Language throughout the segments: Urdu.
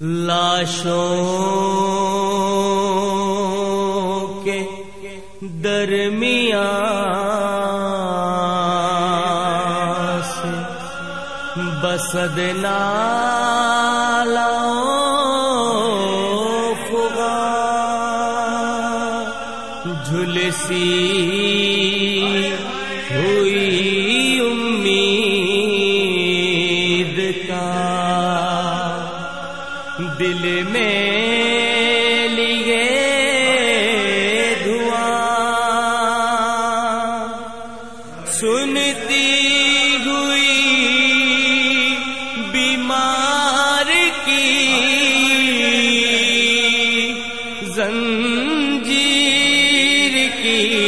لاشوں کے درمیان سے بسد نالا فغا جھلسی دل میں لیے دعا۔ سنتی ہوئی بیمار کی زنجیر کی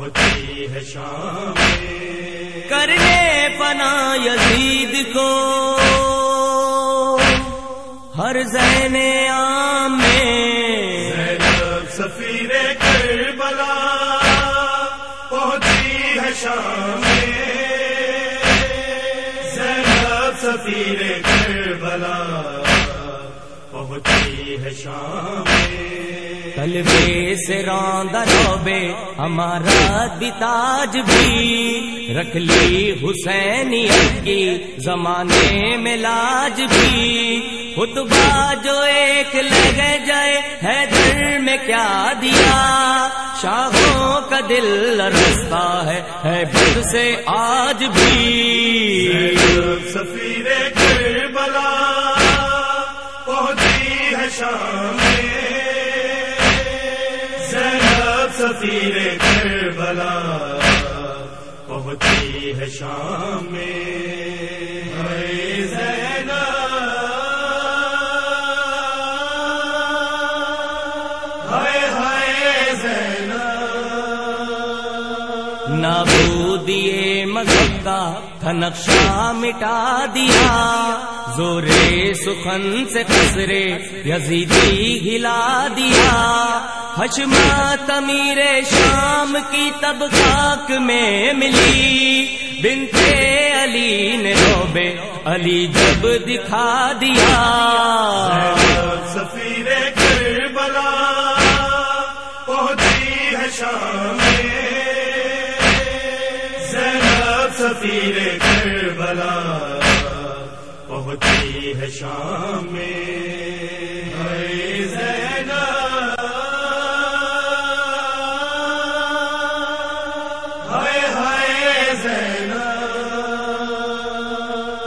پہنچی ہے شام کرنے پنا یزید کو۔ ہر زین عام میں۔ زینب سفیر کربلا پہنچی ہے شام سفیر کربلا پہنچی ہے شام کلبے سے راندہ روبے ہمارا بتاج بھی۔ رکھ لی حسینی کی زمانے میں لاج بھی۔ خطبہ جو ایک لگے جائے ہے دل میں کیا دیا؟ شاہوں کا دل رستا ہے ہے بد سے آج بھی۔ سفیر پہنچی ہے شام نابو دیے مذہب کا تھنقشہ مٹا دیا۔ زورے سخن سے خسرے یزیدی ہلا دیا۔ حشما تمیر شام کی تب خاک میں ملی۔ بنتے علی نے روبے علی جب دکھا دیا۔ کربلا پہنچی ہے شام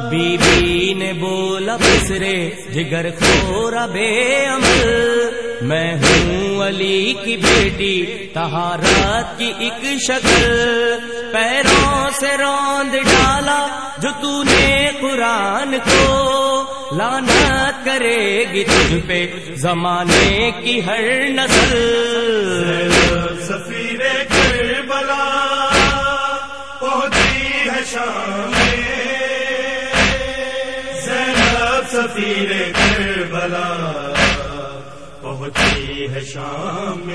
بی بی نے بولا بسرے جگر خورا بے عمل۔ میں ہوں علی کی بیٹی تہارت کی ایک شکل۔ پیروں سے روند ڈالا جو تو نے قرآن کو۔ لانت کرے گی تجھ پہ زمانے کی ہر نسل۔ سفیر کربلا، پہنچی ہے شام سفیر کربلا۔ پہنچی ہے شام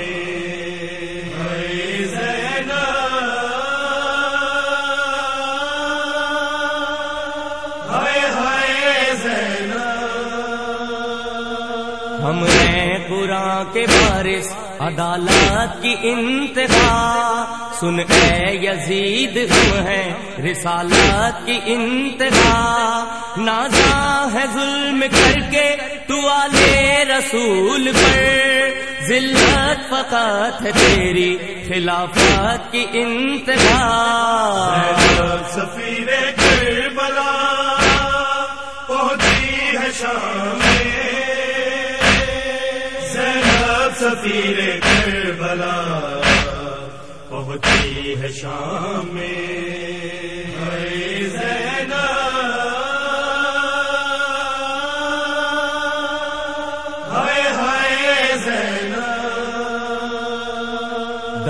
ہم ہیں قرآن کے بارش عدالت کی انتہا۔ سن اے یزید، ہم ہیں رسالت کی انتہا۔ نازا ہے ظلم کر کے والے رسول پر۔ ذلت فقط ہے تیری خلافت کی انتہا۔ سفیر کربلا پہنچی ہے شام سفیر کربلا پہنچی ہے شام میں۔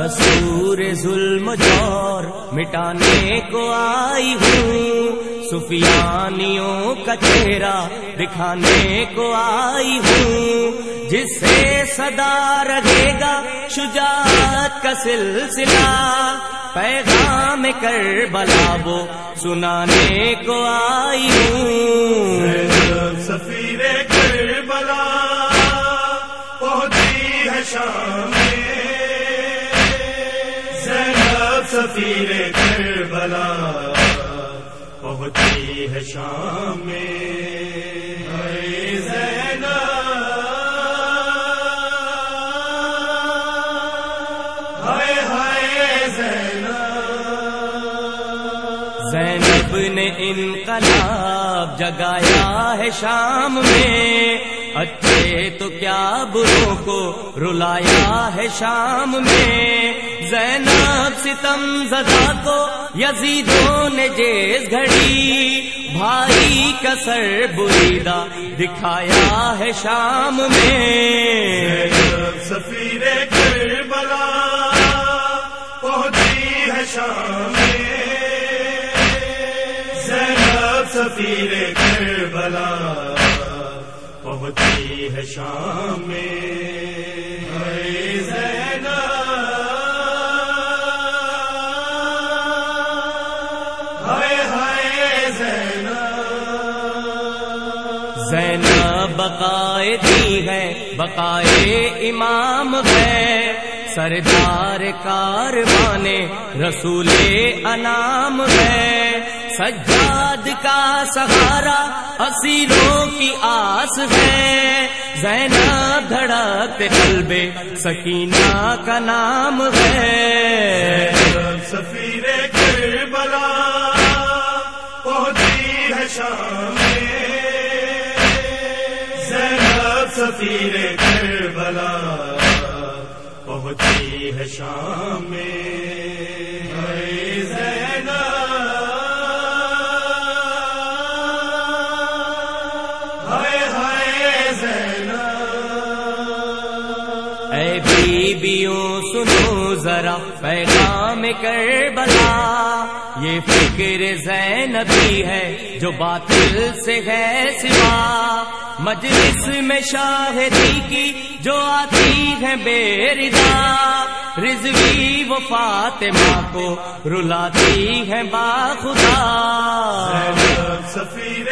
دستور ظلم جور مٹانے کو آئی ہوں۔ سفیانیوں کا چہرہ دکھانے کو آئی ہوں۔ جس سے صدا رہے گا شجاعت کا سلسلہ۔ پیغام کر بلا وہ سنانے کو آئی ہوں۔ سفیر کربلا پہنچی ہے شام زینب نے انقلاب جگایا ہے شام میں۔ اچھے تو کیا بروں کو رلایا ہے شام میں۔ زینب ستم زدا کو یزیدوں نے جیز گھڑی بھائی کا سر بریدا دکھایا ہے شام میں۔ سفیر کربلا پہنچی ہے شام زینب سفیر کربلا پہنچی ہے شام زینب۔ بقائے دی ہے، بقائے امام ہے۔ سردار کاروان رسول انعام ہے۔ سجاد کا سہارا اسیروں کی آس ہے۔ زینب دھڑک قلب سکینہ کا نام ہے۔ سفیر کربلا، پہنچی ہے شام پہنچی ہے شام اے بیبیوں سنو ذرا پیغام کر بلا یہ زینبی ہے، جو باطل سے ہے سوا۔ مجلس میں شاہدی کی جو آتی ہے بے رضا۔ رضوی و فاطمہ کو رلاتی ہے باخدا سفیر